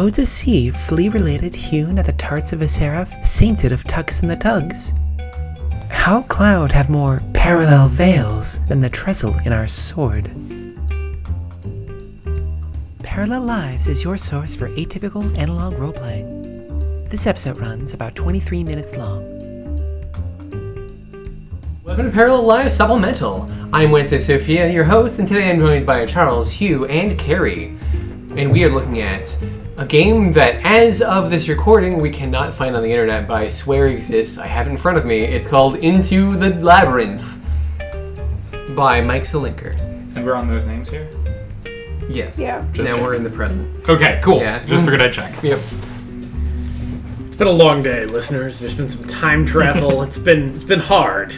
Oh to see flea related hewn at the tarts of a seraph, sainted of tucks and the tugs. How cloud have more parallel veils than the trestle in our sword? Parallel Lives is your source for atypical analog roleplaying. This episode runs about 23 minutes long. Welcome to Parallel Lives Supplemental. I'm Wednesday Sophia, your host, and today I'm joined by Charles, Hugh, and Carrie. And we are looking at a game that, as of this recording, we cannot find on the internet, but I swear exists. I have it in front of me. It's called Into the Labyrinth by Mike Selinker. And we're on those names here? Yes. Yeah. Just now we're in the present. Okay, cool. Yeah. Just figured I'd check. Yep. It's been a long day, listeners. There's been some time travel. it's been it's been hard.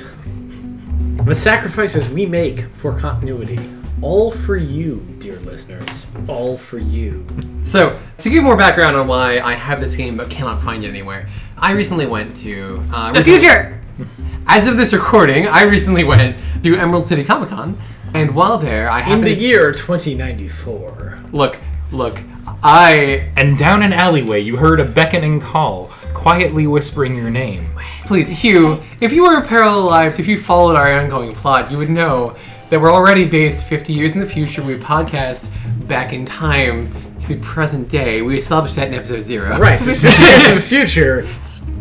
The sacrifices we make for continuity, all for you, dear listeners. All for you. So, to give more background on why I have this game but cannot find it anywhere, I recently went to. Uh, The recently- future! As of this recording, I recently went to Emerald City Comic Con, and while there, I In the to year 2094. look, look, I And down an alleyway, you heard a beckoning call, quietly whispering your name. please, Hugh, if you were Parallel Lives, if you followed our ongoing plot, you would know that we're already based 50 years in the future. We podcast back in time to present day. We established that in episode zero. Right, 50 years in the future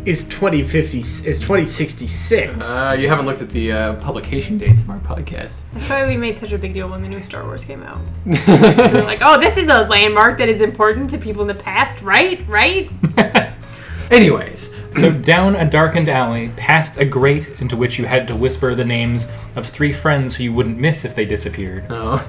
is 2050 is 2066. Uh, you haven't looked at the uh, publication dates of our podcast. That's why we made such a big deal when the new Star Wars came out. we were like, oh, this is a landmark that is important to people in the past, right? Right? Anyways, So down a darkened alley, past a grate into which you had to whisper the names of three friends who you wouldn't miss if they disappeared. oh,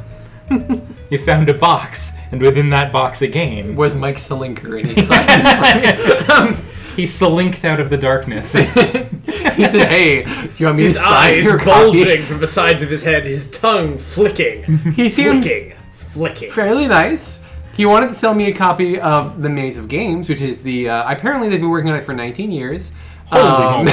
You found a box, and within that box a game. was Mike Selinker in his side? um, He slinked out of the darkness. he said, "Hey, do you want me his to sign eyes your copy?" bulging from the sides of his head, his tongue flicking. He seemed flicking. Flicking. fairly nice. He wanted to sell me a copy of The Maze of Games, which is the uh, apparently they've been working on it for 19 years. Holy Um, moly,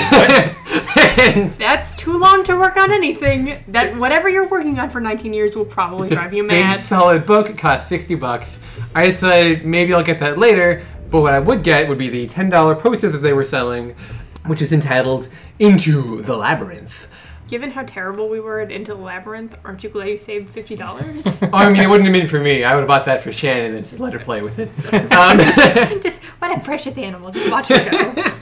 and That's too long to work on anything. That whatever you're working on for 19 years will probably it's a drive you big, mad. solid book. It costs 60 bucks. I decided maybe I'll get that later, but what I would get would be the $10 poster that they were selling, which is entitled Into the Labyrinth. Given how terrible we were at Into the Labyrinth, aren't you glad you saved fifty dollars? Oh, I mean, it wouldn't have been for me. I would have bought that for Shannon and just let her play with it. Um, Just what a precious animal. Just watch her go. But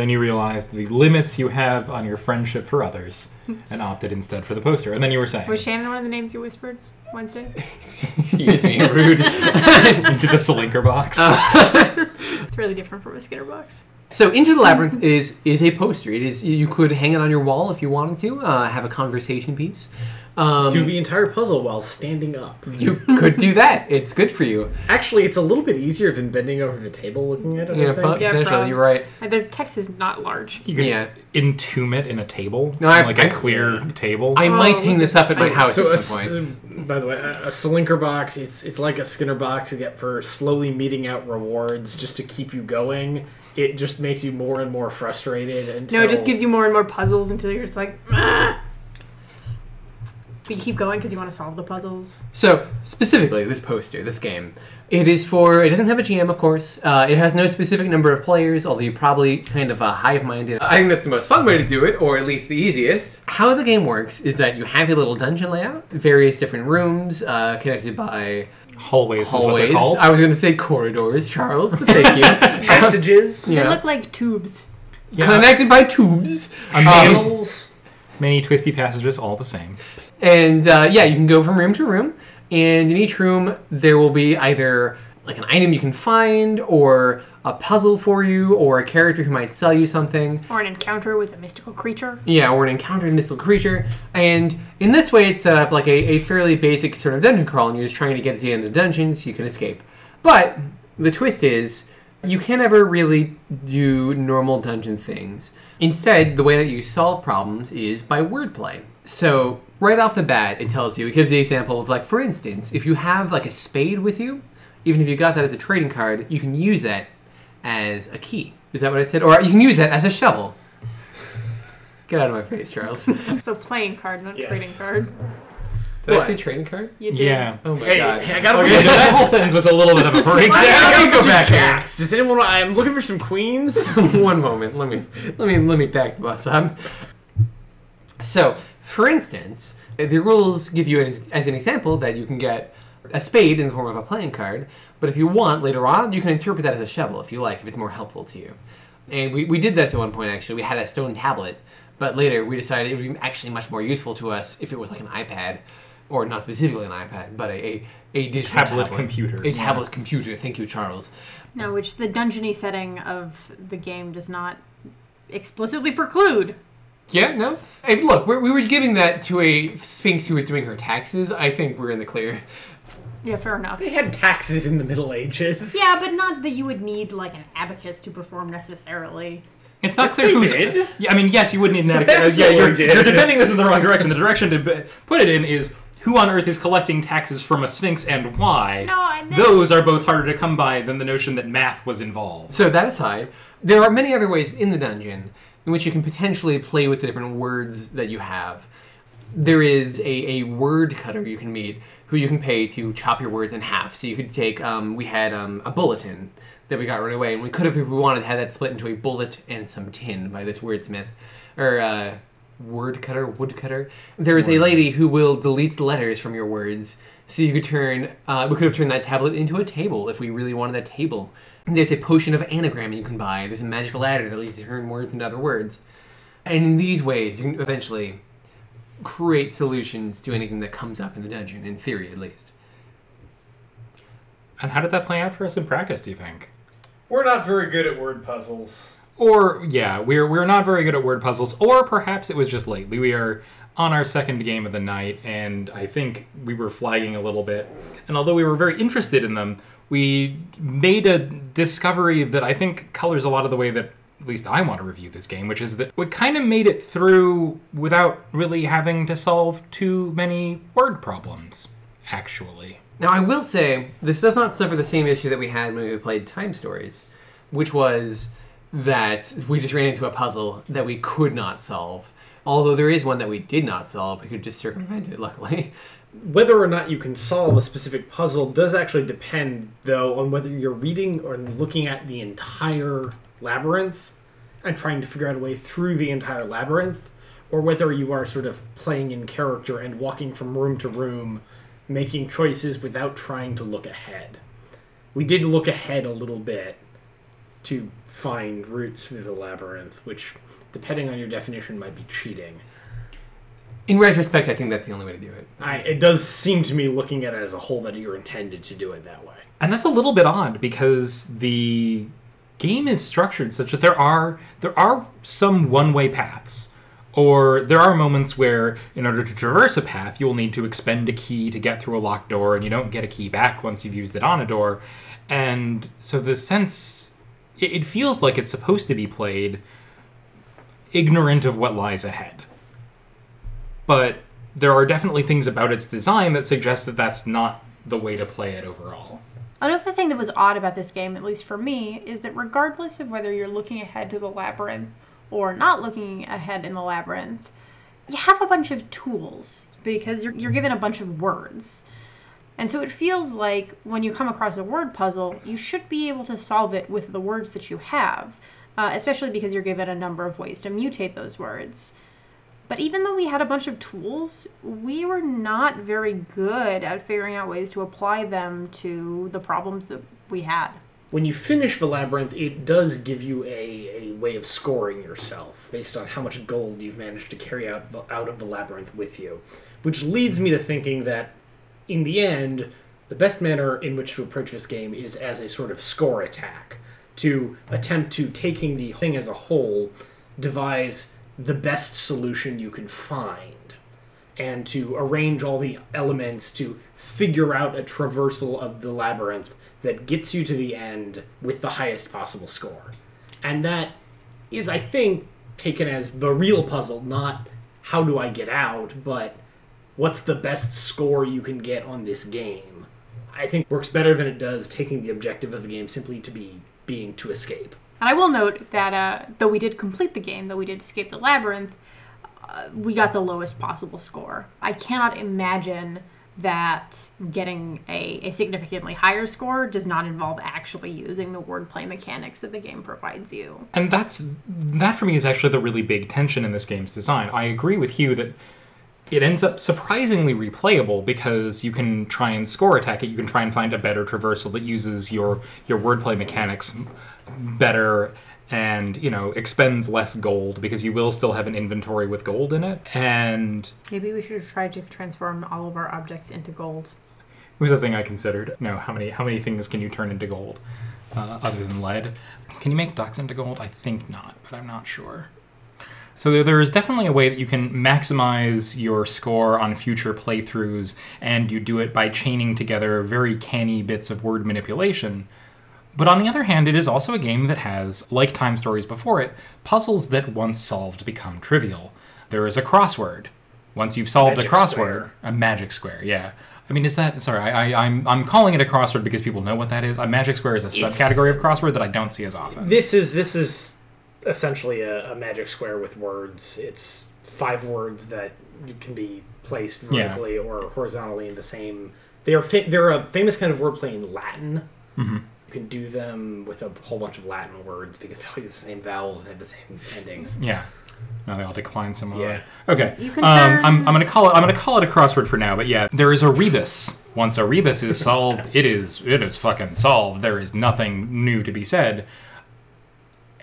then you realized the limits you have on your friendship for others, and opted instead for the poster. And then you were saying, Was Shannon one of the names you whispered Wednesday? Excuse me, rude. into the Slinker box. It's really different from a Skinner box. So, Into the Labyrinth is is a poster. It is you could hang it on your wall if you wanted to. Uh, have a conversation piece. Um, Do the entire puzzle while standing up. you could do that. It's good for you. Actually, it's a little bit easier than bending over the table looking at it. Yeah, I think. but- Yeah, potentially. You're right. The text is not large. You could Yeah. entomb it in a table, No, I- like a I- clear table. I might Oh, hang this up at my house So, at s- some point. by the way, a, a Slinker box, it's it's like a Skinner box except for slowly meeting out rewards just to keep you going. It just makes you more and more frustrated until No, it just gives you more and more puzzles until you're just like, ah. But you keep going because you want to solve the puzzles. So, specifically, this poster, this game, it is for. It doesn't have a GM, of course. Uh, it has no specific number of players, although you probably kind of a hive-minded. I think that's the most fun way to do it, or at least the easiest. How the game works is that you have a little dungeon layout, various different rooms uh, connected by hallways, is what hallways. they're called. I was going to say corridors, Charles, but thank you. passages, They yeah. look like tubes. Yeah, Connected by tubes. a Um, many, many twisty passages, all the same. And uh, yeah, you can go from room to room, and in each room there will be either like an item you can find, or a puzzle for you, or a character who might sell you something. Or an encounter with a mystical creature. Yeah, or an encounter with a mystical creature. And in this way, it's set up like a, a fairly basic sort of dungeon crawl, and you're just trying to get to the end of the dungeon so you can escape. But the twist is, you can't ever really do normal dungeon things. Instead, the way that you solve problems is by wordplay. So, right off the bat, it tells you, it gives the example of, like, for instance, if you have, like, a spade with you, even if you got that as a trading card, you can use that as a key. Is that what I said? Or you can use that as a shovel. Get out of my face, Charles. So playing card, not Yes. trading card. Did I What? say trading card? You did. Yeah. Oh my Hey, god. hey, I gotta Okay, no, that whole sentence was a little bit of a breakdown. Yeah, go back here. Jacks. Does anyone? Want, I'm looking for some queens. One moment. Let me let me let me back the bus up. So, for instance, the rules give you as, as an example that you can get a spade in the form of a playing card, but if you want later on, you can interpret that as a shovel if you like, if it's more helpful to you. And we, we did this at one point actually. We had a stone tablet, but later we decided it would be actually much more useful to us if it was like an iPad, or not specifically an iPad, but a, a, a digital Tablet computer. A tablet computer. Thank you, Charles. No, which the dungeony setting of the game does not explicitly preclude. Yeah, no. Hey, look, we're, we were giving that to a sphinx who was doing her taxes. I think we're in the clear. Yeah, fair enough. they had taxes in the Middle Ages. Yeah, but not that you would need like an abacus to perform necessarily. It's not clear they who's. did. Yeah, I mean, yes, you would need an abacus. Yeah, you're, did. you're defending this in the wrong direction. The direction to put it in is who on earth is collecting taxes from a sphinx and why. No, and then- Those are both harder to come by than the notion that math was involved. So that aside, there are many other ways in the dungeon in which you can potentially play with the different words that you have. There is a, a word cutter you can meet who you can pay to chop your words in half. So you could take, um, we had um, a bulletin that we got right away, and we could have, if we wanted, had that split into a bullet and some tin by this wordsmith. Or, uh, word cutter, wood cutter. There is a lady who will delete the letters from your words, so you could turn. Uh, we could have turned that tablet into a table if we really wanted that table. There's a potion of anagram you can buy. There's a magical ladder that lets you turn words into other words, and in these ways, you can eventually create solutions to anything that comes up in the dungeon. In theory, at least. And how did that play out for us in practice, do you think? We're not very good at word puzzles. Or yeah, we're we're not very good at word puzzles. Or perhaps it was just lately. We are on our second game of the night, and I think we were flagging a little bit. And although we were very interested in them, we made a discovery that I think colors a lot of the way that at least I want to review this game, which is that we kind of made it through without really having to solve too many word problems. Actually, Now, I will say this does not suffer the same issue that we had when we played Time Stories, which was that we just ran into a puzzle that we could not solve. Although there is one that we did not solve, we could just circumvent it. Luckily, Whether or not you can solve a specific puzzle does actually depend, though, on whether you're reading or looking at the entire labyrinth and trying to figure out a way through the entire labyrinth, or whether you are sort of playing in character and walking from room to room, making choices without trying to look ahead. We did look ahead a little bit to find routes through the labyrinth, which, depending on your definition, might be cheating. in retrospect, I think that's the only way to do it. I, it does seem to me, looking at it as a whole, that you're intended to do it that way. and that's a little bit odd because the game is structured such that there are there are some one-way paths or there are moments where in order to traverse a path you will need to expend a key to get through a locked door and you don't get a key back once you've used it on a door. And so the sense it, it feels like it's supposed to be played ignorant of what lies ahead. But there are definitely things about its design that suggest that that's not the way to play it overall Another thing that was odd about this game, at least for me, is that regardless of whether you're looking ahead to the labyrinth or not looking ahead in the labyrinth, you have a bunch of tools because you're, you're given a bunch of words. And so it feels like when you come across a word puzzle, you should be able to solve it with the words that you have, uh, especially because you're given a number of ways to mutate those words. But even though we had a bunch of tools, we were not very good at figuring out ways to apply them to the problems that we had. When you finish the labyrinth, it does give you a, a way of scoring yourself based on how much gold you've managed to carry out, the, out of the labyrinth with you. Which leads me to thinking that, in the end, the best manner in which to approach this game is as a sort of score attack. To attempt to, taking the thing as a whole, devise the best solution you can find. and to arrange all the elements to figure out a traversal of the labyrinth that gets you to the end with the highest possible score. And that is, I think, taken as the real puzzle, not how do I get out, but what's the best score you can get on this game. I think works better than it does taking the objective of the game simply to be being to escape. And I will note that uh, though we did complete the game, though we did escape the labyrinth, uh, we got the lowest possible score. I cannot imagine that getting a, a significantly higher score does not involve actually using the wordplay mechanics that the game provides you. And that's that for me is actually the really big tension in this game's design. I agree with Hugh that it ends up surprisingly replayable because you can try and score attack it. You can try and find a better traversal that uses your your wordplay mechanics better and you know expends less gold because you will still have an inventory with gold in it and Maybe we should have tried to transform all of our objects into gold. It was a thing I considered. No, how many how many things can you turn into gold uh, other than lead? Can you make ducks into gold? I think not, but I'm not sure. So there, there is definitely a way that you can maximize your score on future playthroughs, and you do it by chaining together very canny bits of word manipulation. But on the other hand, it is also a game that has, like Time Stories before it, puzzles that once solved become trivial. There is a crossword. Once you've solved Magic a crossword, square. a magic square, yeah. I mean, is that sorry? I, I, I'm I'm calling it a crossword because people know what that is. A magic square is a subcategory of crossword that I don't see as often. This is this is essentially a, a magic square with words. It's five words that can be placed Yeah. vertically or horizontally in the same. They are fa- they're a famous kind of wordplay in Latin. Mm-hmm. You can do them with a whole bunch of Latin words because they all use the same vowels and have the same endings. Yeah. No, they all decline similarly. Yeah. Okay. You can um, I'm, I'm gonna call it. I'm gonna call it a crossword for now. But yeah, there is a rebus. Once a rebus is solved, it is it is fucking solved. There is nothing new to be said.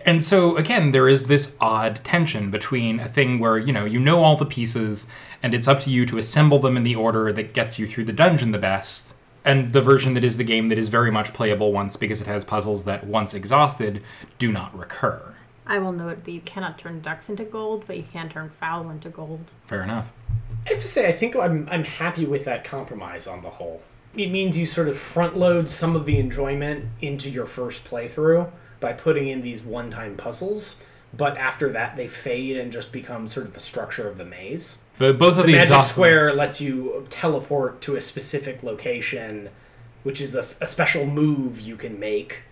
And so again, there is this odd tension between a thing where you know you know all the pieces, and it's up to you to assemble them in the order that gets you through the dungeon the best, and the version that is the game that is very much playable once because it has puzzles that once exhausted do not recur. I will note that you cannot turn ducks into gold, but you can turn fowl into gold. Fair enough. I have to say, I think I'm I'm happy with that compromise on the whole. It means you sort of front load some of the enjoyment into your first playthrough by putting in these one time puzzles, but after that they fade and just become sort of the structure of the maze. The, both of The the, Magic exhaust- Square lets you teleport to a specific location, which is a, a special move you can make,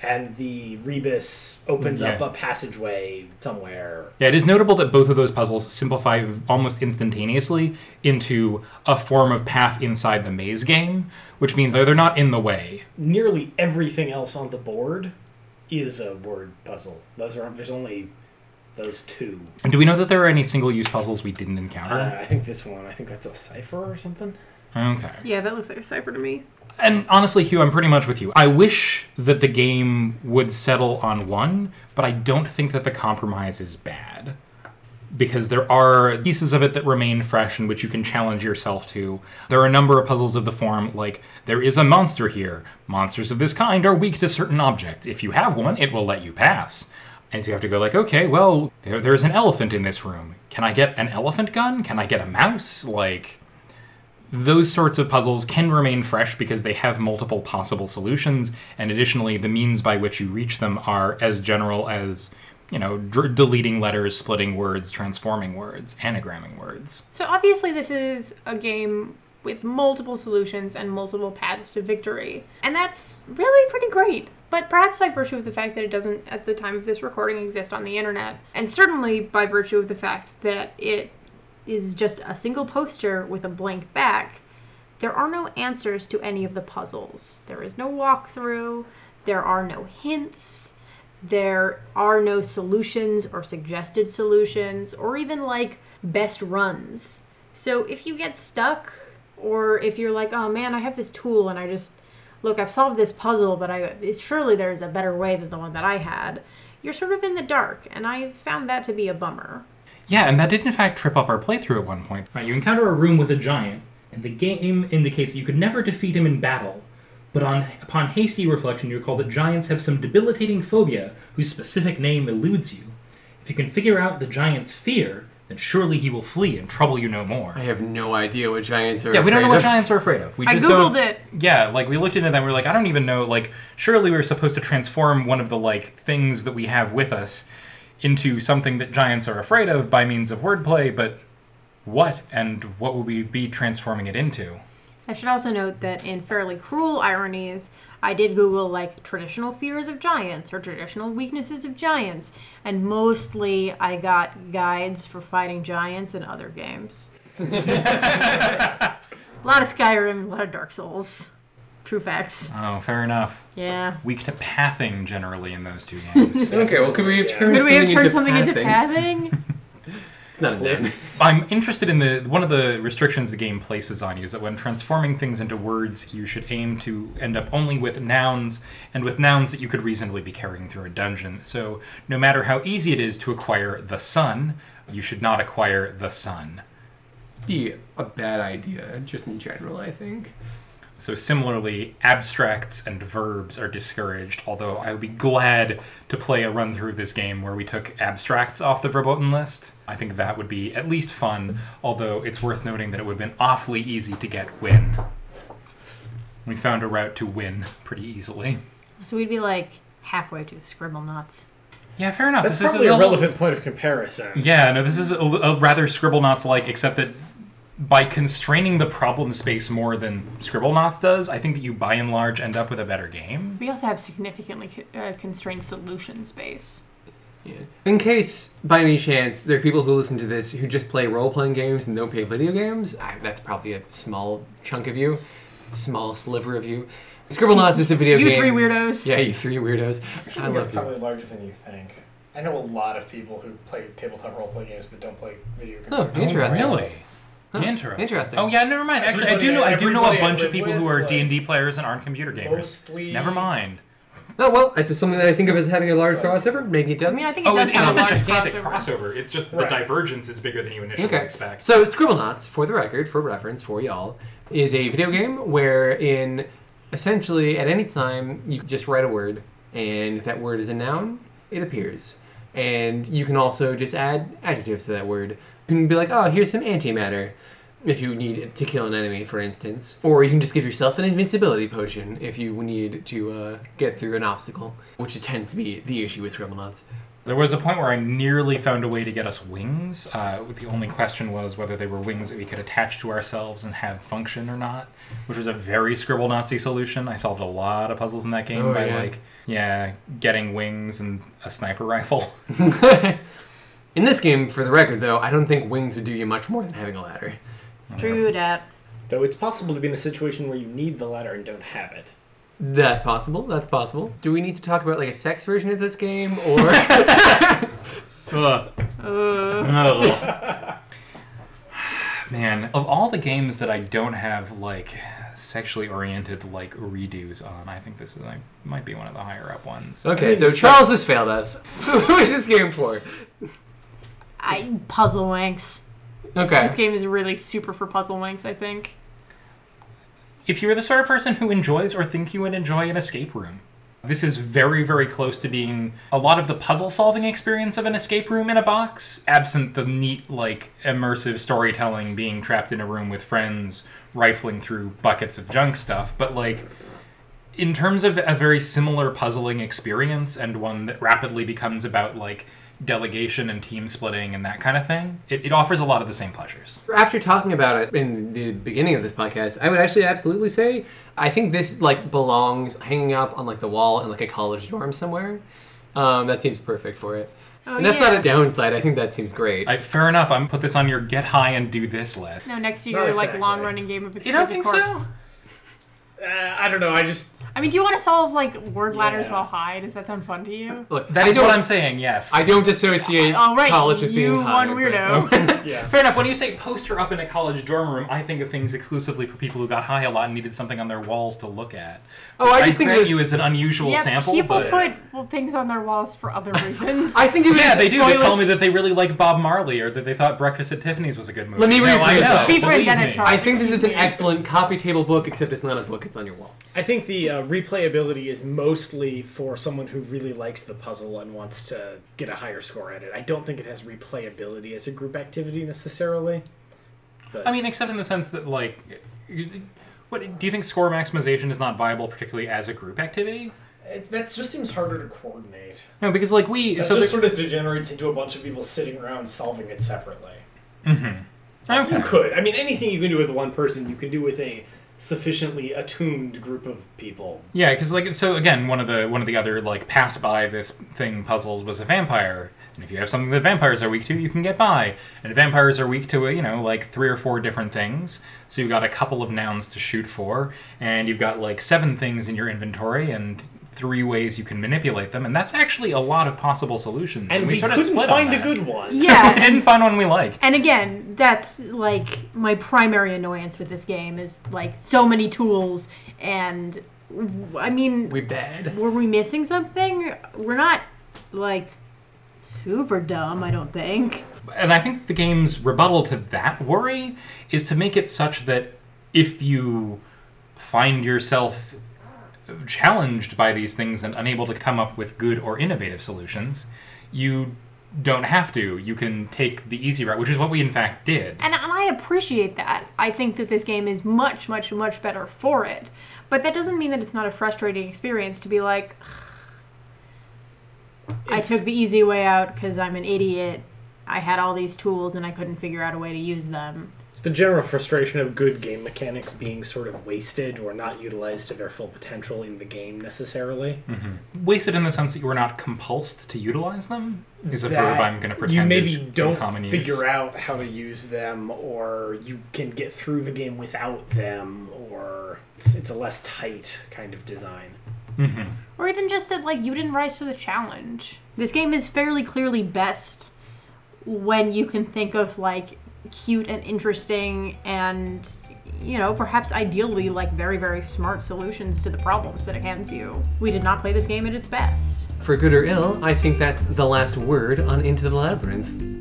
and the Rebus opens up a passageway somewhere. Yeah, it is notable that both of those puzzles simplify almost instantaneously into a form of path inside the maze game, which means they're not in the way. nearly everything else on the board is a word puzzle. Those are there's only those two. And do we know that there are any single use puzzles we didn't Uh, encounter? I think this one. I think that's a cipher or something. Okay. Yeah, that looks like a cipher to me. And honestly, Hugh, I'm pretty much with you. I wish that the game would settle on one, but I don't think that the compromise is bad. Because there are pieces of it that remain fresh and which you can challenge yourself to. There are a number of puzzles of the form like, there is a monster here. Monsters of this kind are weak to certain objects. If you have one, it will let you pass. And so you have to go like, okay, well, there, there's an elephant in this room. Can I get an elephant gun? Can I get a mouse? Like, those sorts of puzzles can remain fresh because they have multiple possible solutions, and additionally, the means by which you reach them are as general as, you know, deleting letters, splitting words, transforming words, anagramming words. So obviously, this is a game with multiple solutions and multiple paths to victory, and that's really pretty great. But perhaps by virtue of the fact that it doesn't, at the time of this recording, exist on the internet, and certainly by virtue of the fact that it is just a single poster with a blank back, there are no answers to any of the puzzles. There is no walkthrough, there are no hints, there are no solutions or suggested solutions, or even like best runs. So if you get stuck, or if you're like, oh man, I have this tool and I just look, I've solved this puzzle, but I it's, surely there's a better way than the one that I had. You're sort of in the dark, and I found that to be a bummer. Yeah, and that did in fact trip up our playthrough at one point. Right, you encounter a room with a giant, and the game indicates that you could never defeat him in battle. But on upon hasty reflection, you recall that giants have some debilitating phobia whose specific name eludes you. If you can figure out the giant's fear, then surely he will flee and trouble you no more. I have no idea what giants are. Yeah, we don't know afraid what giants are afraid of. We I just googled don't- it. Yeah, like we looked into that. and We are like, I don't even know. Like, surely we were supposed to transform one of the like things that we have with us into something that giants are afraid of by means of wordplay. But what and what would we be transforming it into? I should also note that in fairly cruel ironies, I did Google like traditional fears of giants or traditional weaknesses of giants, and mostly I got guides for fighting giants in other games. a lot of Skyrim, a lot of Dark Souls. True facts. Oh, fair enough. Yeah. Weak to pathing generally in those two games. Okay, well, could we have turned Could we have something turned into something into pathing? It's not a. I'm interested in the one of the restrictions the game places on you is that when transforming things into words, you should aim to end up only with nouns and with nouns that you could reasonably be carrying through a dungeon. So no matter how easy it is to acquire the sun, you should not acquire the sun. Be a bad idea, just in general, I think. So similarly, abstracts and verbs are discouraged, although I would be glad to play a run through of this game where we took abstracts off the verboten list. I think that would be at least fun, although it's worth noting that it would have been awfully easy to get win. We found a route to win pretty easily. so we'd be like halfway to Scribblenauts. Yeah, fair enough. That's this probably is a a relevant point of comparison. Yeah, no, this is a, a rather Scribblenauts like, except that by constraining the problem space more than Scribblenauts does, I think that you by and large end up with a better game. We also have significantly co- uh, constrained solution space. Yeah. In case, by any chance, there are people who listen to this who just play role playing games and don't play video games, I, that's probably a small chunk of you, small sliver of you. Scribblenauts is a video game. You three weirdos. Yeah, you three weirdos. I I think love it's you. probably larger than you think. I know a lot of people who play tabletop role playing games but don't play video games. Oh, interesting. Really? Huh, Interesting. interesting. Oh yeah, never mind. Actually, I do know. I do know a bunch of people with, who are D and D players and aren't computer gamers. Mostly. Never mind. Oh, well, it's something that I think of as having a large crossover. Maybe it doesn't. mean, I think it Oh, does it, it have is a a large gigantic crossover. crossover. It's just the Right. divergence is bigger than you initially Okay. expect. So, Scribblenauts, for the record, for reference, for y'all, is a video game wherein essentially at any time you just write a word, and if that word is a noun, it appears. And you can also just add adjectives to that word. You can be like, oh, here's some antimatter. If you need to kill an enemy, for instance. Or you can just give yourself an invincibility potion if you need to uh, get through an obstacle, which tends to be the issue with Scribblenauts. There was a point where I nearly found a way to get us wings. Uh, the only question was whether they were wings that we could attach to ourselves and have function or not, which was a very scribble Nazi solution. I solved a lot of puzzles in that game Oh, by yeah. like, yeah, getting wings and a sniper rifle. In this game, for the record, though, I don't think wings would do you much more than having a ladder. True that. Though it's possible to be in a situation where you need the ladder and don't have it. That's possible. That's possible. Do we need to talk about like a sex version of this game, or Ugh. Ugh. Man, of all the games that I don't have like sexually oriented like redos on, I think this is like might be one of the higher up ones. okay? So Charles has failed us. Who is this game for? I puzzle wanks. Okay. This game is really super for puzzle wanks. I think. If you're the sort of person who enjoys or think you would enjoy an escape room, this is very, very close to being a lot of the puzzle solving experience of an escape room in a box, absent the neat, like, immersive storytelling being trapped in a room with friends rifling through buckets of junk stuff. But, like, in terms of a very similar puzzling experience and one that rapidly becomes about, like, delegation and team splitting and that kind of thing, it, it offers a lot of the same pleasures. After talking about it in the beginning of this podcast, I would actually absolutely say I think this like belongs hanging up on like the wall in like a college dorm somewhere. Um, that seems perfect for it. Oh, and that's yeah. not a downside. I think that seems great. I, fair enough. I'm gonna put this on your get high and do this list. No, next to Not your like long running game of You don't think corpse. so? Uh, I don't know. I just I mean, do you want to solve like word ladders Yeah. while high? Does that sound fun to you? Look, That I is what I'm saying. Yes. I don't associate All right, college with you being high. one but- weirdo. yeah. Fair enough. When you say poster up in a college dorm room, I think of things exclusively for people who got high a lot and needed something on their walls to look at. Oh, I just think it was- you as an unusual yeah, sample, people but put well, things on their walls for other reasons. I think it was. yeah, they do. They tell me that they really like Bob Marley or that they thought Breakfast at Tiffany's was a good movie. Let me no, I rephrase know. that. Believe me. I think this is an excellent coffee table book, except it's not a book; it's on your wall. I think the uh, replayability is mostly for someone who really likes the puzzle and wants to get a higher score at it. I don't think it has replayability as a group activity necessarily. But I mean, except in the sense that like, what do you think? Score maximization is not viable, particularly as a group activity. It, that just seems harder to coordinate. No, because like we That so just the- sort of degenerates into a bunch of people sitting around solving it separately. Mm-hmm. okay. you could. I mean, anything you can do with one person, you can do with a sufficiently attuned group of people. Yeah, because like so again, one of the one of the other like pass by this thing puzzles was a vampire, and if you have something that vampires are weak to, you can get by. And vampires are weak to uh, you know like three or four different things, so you've got a couple of nouns to shoot for, and you've got like seven things in your inventory and three ways you can manipulate them, and that's actually a lot of possible solutions. And we, sort of couldn't split on find a good one. Yeah, we didn't find one we liked. And again, that's like my primary annoyance with this game is like so many tools and I mean, We bad. were we missing something? We're not like super dumb, I don't think. And I think the game's rebuttal to that worry is to make it such that if you find yourself challenged by these things and unable to come up with good or innovative solutions, you don't have to. You can take the easy route, which is what we in fact did. And, and I appreciate that. I think that this game is much, much, much better for it. But that doesn't mean that it's not a frustrating experience to be like, I took the easy way out because I'm an idiot. I had all these tools and I couldn't figure out a way to use them. It's the general frustration of good game mechanics being sort of wasted or not utilized to their full potential in the game necessarily. Mm-hmm. Wasted in the sense that you were not compulsed to utilize them is a That verb I'm going to pretend you maybe is don't common figure use. out how to use them, or you can get through the game without them, or it's, it's a less tight kind of design. Mm-hmm. Or even just that, like, you didn't rise to the challenge. This game is fairly clearly best when you can think of, like, cute and interesting and, you know, perhaps ideally, like, very, very smart solutions to the problems that it hands you. We did not play this game at its best. For good or ill, I think that's the last word on Into the Labyrinth.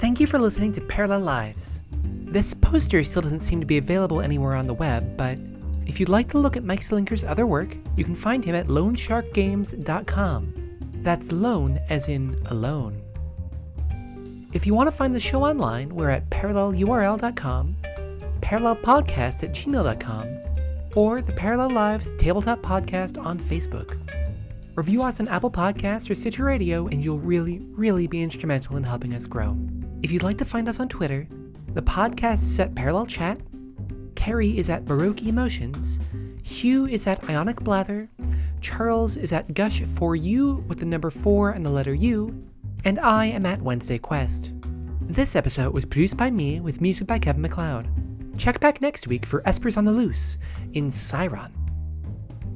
Thank you for listening to Parallel Lives. This poster still doesn't seem to be available anywhere on the web, but if you'd like to look at Mike Slinker's other work, you can find him at lonesharkgames.com. That's lone as in alone. If you want to find the show online, we're at parallelurl.com, parallelpodcast at gmail.com, or the Parallel Lives Tabletop Podcast on Facebook. Review us on Apple Podcasts or Stitcher Radio, and you'll really, really be instrumental in helping us grow. If you'd like to find us on Twitter, the podcast is at Parallel Chat, Carrie is at Baroque Emotions, Hugh is at Ionic Blather, Charles is at Gush for You with the number 4 and the letter U, and I am at Wednesday Quest. This episode was produced by me with music by Kevin MacLeod. Check back next week for Espers on the Loose in Siron.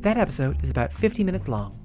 That episode is about 50 minutes long.